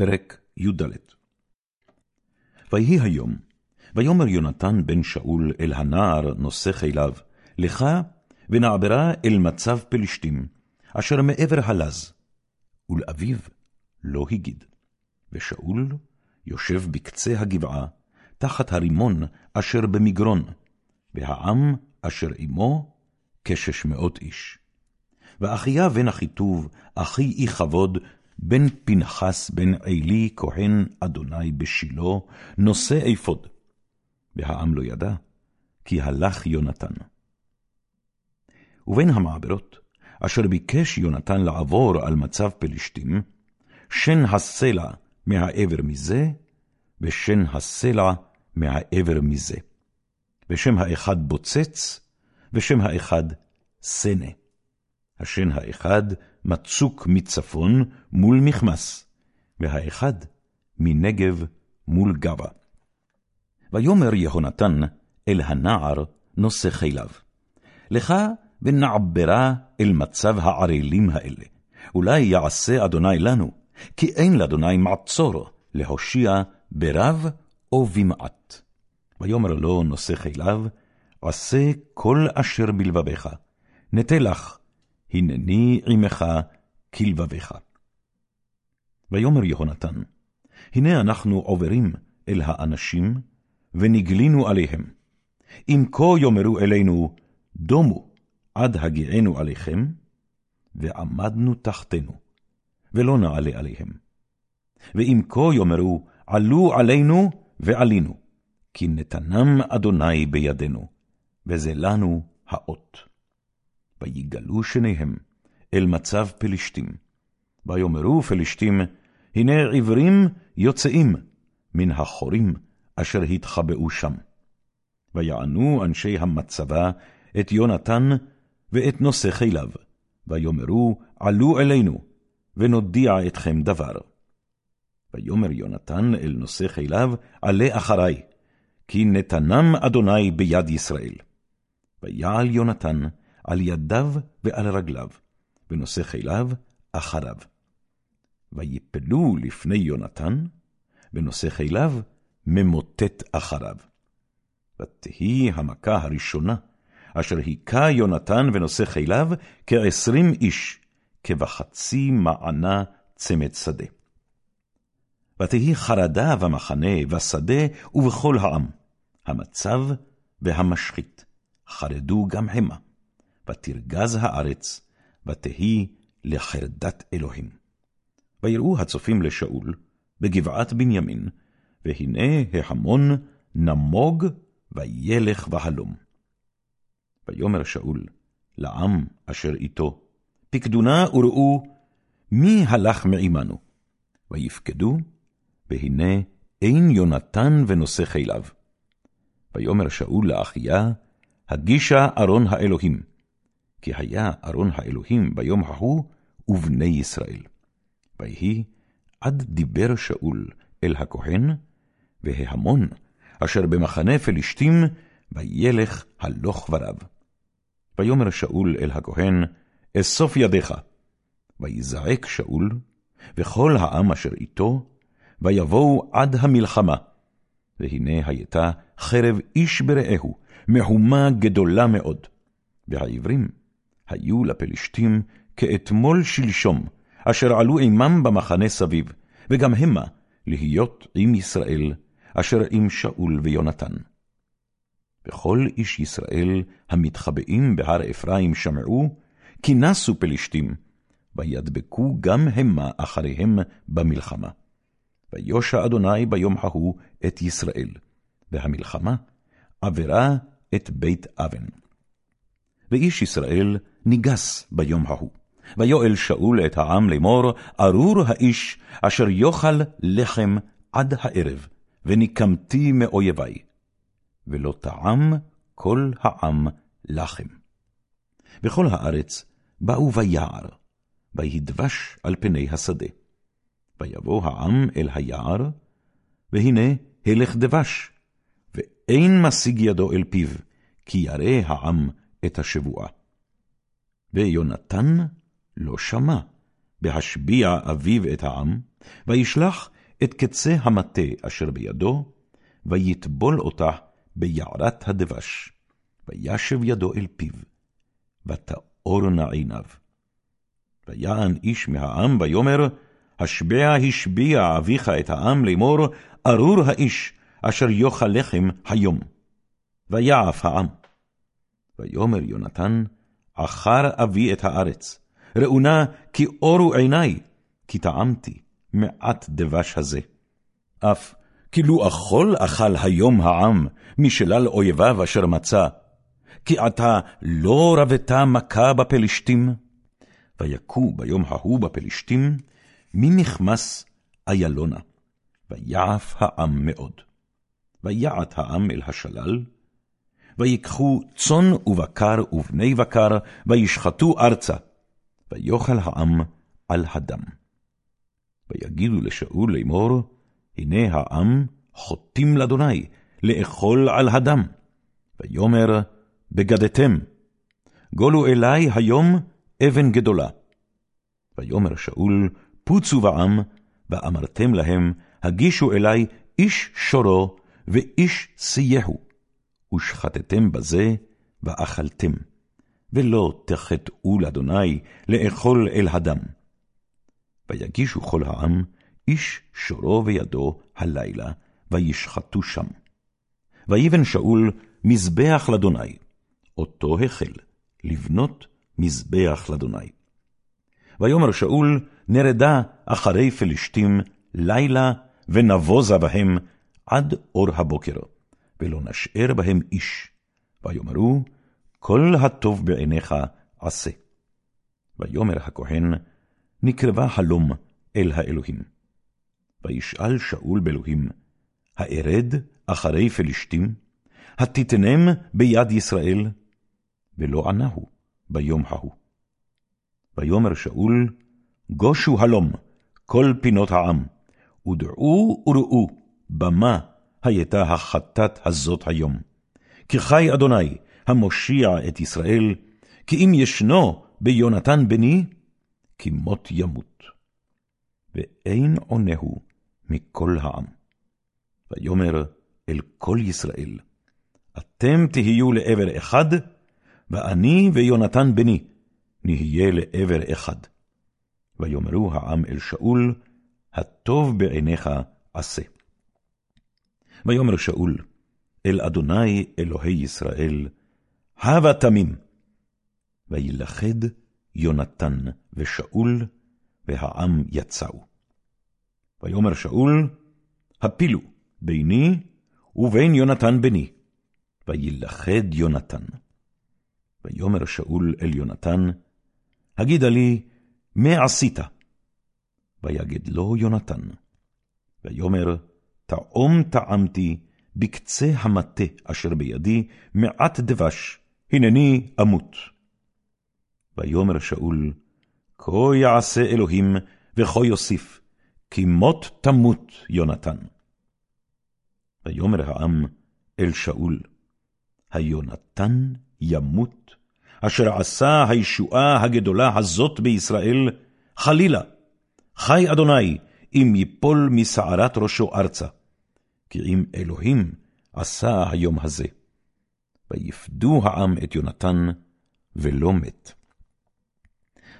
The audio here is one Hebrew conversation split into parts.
פרק י"ד ויהי היום, ויאמר יונתן בן שאול אל הנער נושא חיליו, לך ונעברה אל מצב פלשתים, אשר מעבר הלז, ולאביו לא הגיד. ושאול יושב בקצה הגבעה, תחת הרימון אשר במגרון, והעם אשר עמו כשש מאות איש. ואחיה בן אחיטוב, אחי איכבוד, בן פנחס בן עלי, כהן אדוני בשילה, נושא אפוד. והעם לא ידע, כי הלך יונתן. ובין המעברות, אשר ביקש יונתן לעבור על מצב פלשתים, שן הסלע מהעבר מזה, ושן הסלע מהעבר מזה. ושם האחד בוצץ, ושם האחד סנה. השן האחד מצוק מצפון מול מכמס, והאחד מנגב מול גבה. ויאמר יהונתן אל הנער נושא חיליו, לך ונעברה אל מצב הערלים האלה, אולי יעשה אדוני לנו, כי אין לאדוני מעצור להושיע ברב או במעט. ויאמר לו נושא חיליו, עשה כל אשר בלבביך, נטה לך, הנני עמך כלבביך. ויאמר יהונתן, הנה אנחנו עוברים אל האנשים, ונגלינו עליהם. אם כה יאמרו אלינו, דומו עד הגיענו עליכם, ועמדנו תחתנו, ולא נעלה עליהם. ואם כה יאמרו, עלו עלינו ועלינו, כי נתנם אדוני בידינו, וזה לנו האות. ויגלו שניהם אל מצב פלשתים. ויאמרו פלשתים, הנה עברים יוצאים מן החורים אשר התחבאו שם. ויענו אנשי המצבה את יונתן ואת נושא חיליו, ויאמרו, עלו אלינו, ונודיע אתכם דבר. ויאמר יונתן אל נושא חיליו, עלה אחרי, כי נתנם אדוני ביד ישראל. ויעל יונתן על ידיו ועל רגליו, ונושא חיליו אחריו. ויפלו לפני יונתן, ונושא חיליו ממוטט אחריו. ותהי המכה הראשונה, אשר היכה יונתן ונושא חיליו כעשרים איש, כבחצי מענה צמד שדה. ותהי חרדה במחנה, בשדה ובכל העם, המצב והמשחית, חרדו גם המה. ותרגז הארץ, ותהי לחרדת אלוהים. ויראו הצופים לשאול בגבעת בנימין, והנה ההמון נמוג וילך בהלום. ויאמר שאול לעם אשר איתו, פקדונה וראו מי הלך מעמנו. ויפקדו, והנה אין יונתן ונושא חיליו. ויאמר שאול לאחיה, הגישה ארון האלוהים, כי היה ארון האלוהים ביום ההוא ובני ישראל. ויהי עד דיבר שאול אל הכהן, וההמון אשר במחנה פלישתים, וילך הלוך ורב. ויאמר שאול אל הכהן, אסוף ידיך. ויזעק שאול, וכל העם אשר איתו, ויבואו עד המלחמה. והנה הייתה חרב איש ברעהו, מהומה גדולה מאוד. והעברים היו לפלשתים כאתמול שלשום, אשר עלו עמם במחנה סביב, וגם המה להיות עם ישראל, אשר עם שאול ויונתן. וכל איש ישראל המתחבאים בהר אפרים שמעו, כי נסו פלשתים, וידבקו גם המה אחריהם במלחמה. ויושע אדוני ביום ההוא את ישראל, והמלחמה עברה את בית אבן. ואיש ישראל ניגס ביום ההוא. ויואל שאול את העם לאמור, ארור האיש אשר יאכל לחם עד הערב, וניקמתי מאויבי. ולא טעם כל העם לחם. וכל הארץ באו ביער, ויהי דבש על פני השדה. ויבוא העם אל היער, והנה הלך דבש, ואין משיג ידו אל פיו, כי ירא העם את השבועה. ויונתן לא שמע, בהשביע אביו את העם, וישלח את קצה המטה אשר בידו, ויטבול אותה ביערת הדבש, וישב ידו אל פיו, ותאורנה עיניו. ויען איש מהעם, ויאמר, השבע השביע אביך את העם לאמור, ארור האיש אשר יאכל לחם היום. ויעף העם. ויאמר יונתן, עכר אבי את הארץ, ראונה כי אורו עיני, כי טעמתי מעט דבש הזה. אף כאילו אכול אכל היום העם משלל אויביו אשר מצא, כי עתה לא רבתה מכה בפלשתים. ויכו ביום ההוא בפלשתים, מנכמס איילונה, ויעף העם מאוד. ויעט העם אל השלל, ויקחו צאן ובקר ובני בקר, וישחטו ארצה, ויאכל העם על הדם. ויגידו לשאול לאמור, הנה העם חוטאים לאדוני, לאכול על הדם. ויאמר, בגדתם, גולו אלי היום אבן גדולה. ויאמר שאול, פוצו בעם, ואמרתם להם, הגישו אלי איש שורו ואיש סייהו, ושחטתם בזה, ואכלתם, ולא תחטאו לאדוני לאכול אל הדם. ויגישו כל העם, איש שורו וידו הלילה, וישחטו שם. ויבן שאול מזבח לאדוני, אותו החל לבנות מזבח לאדוני. ויאמר שאול, נרדה אחרי פלשתים לילה, ונבוזה בהם עד אור הבוקר, ולא נשאר בהם איש. ויאמרו, כל הטוב בעיניך עשה. ויאמר הכהן, נקרבה חלום אל האלוהים. וישאל שאול באלוהים, הארד אחרי פלשתים? התיתנם ביד ישראל? ולא ענהו ביום ההוא. ויאמר שאול, גושו הלום כל פינות העם, ודעו וראו במה הייתה החטאת הזאת היום. כי חי אדוני, המושיע את ישראל, כי אם ישנו ביונתן בני, כי מות ימות. ואין עונהו מכל העם. ויאמר אל כל ישראל, אתם תהיו לעבר אחד, ואני ויונתן בני נהיה לעבר אחד. ויאמרו העם אל שאול, הטוב בעיניך עשה. ויאמר שאול, אל אדוני אלוהי ישראל, הבה תמים. וילכד יונתן ושאול, והעם יצאו. ויאמר שאול, הפילו ביני ובין יונתן בני, וילכד יונתן. ויאמר שאול אל יונתן, הגידה לי, מה עשית? ויגד לו יונתן. ויאמר, טעום טעמתי בקצה המטה אשר בידי מעט דבש, הנני אמות. ויאמר שאול, כה יעשה אלוהים, וכה יוסיף, כי מות תמות יונתן. ויאמר העם אל שאול, היונתן ימות, אשר עשה הישועה הגדולה הזאת בישראל, חלילה, חי אדוני, אם יפול משערת ראשו ארצה, כי אם אלוהים עשה היום הזה. ויפדו העם את יונתן, ולא מת.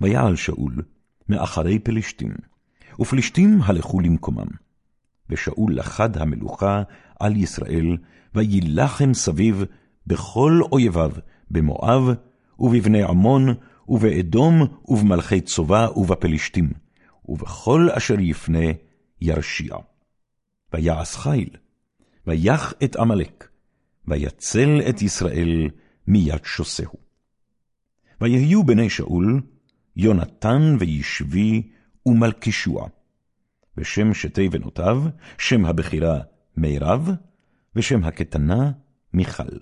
ויעל שאול מאחרי פלשתים, ופלשתים הלכו למקומם. ושאול לחד המלוכה על ישראל, ויילחם סביב בכל אויביו, במואב, ובבני עמון, ובאדום, ובמלכי צובה, ובפלשתים, ובכל אשר יפנה ירשיע. ויעש חיל, ויח את עמלק, ויצל את ישראל מיד שוסהו. ויהיו בני שאול, יונתן וישבי ומלכישוע. ושם שתי בנותיו, שם הבכירה מירב, ושם הקטנה מיכל.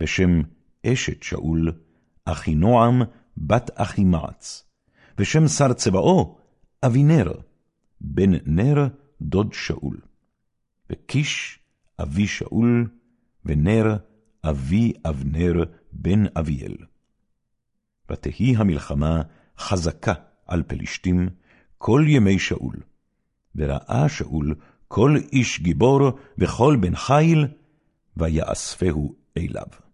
ושם אשת שאול, אחינועם בת אחימעץ. ושם שר צבאו, אבינר, בן נר דוד שאול. וקיש אבי שאול, ונר אבי אבנר בן אביאל. ותהי המלחמה חזקה על פלישתים כל ימי שאול. וראה שאול כל איש גיבור וכל בן חיל, ויאספהו אליו.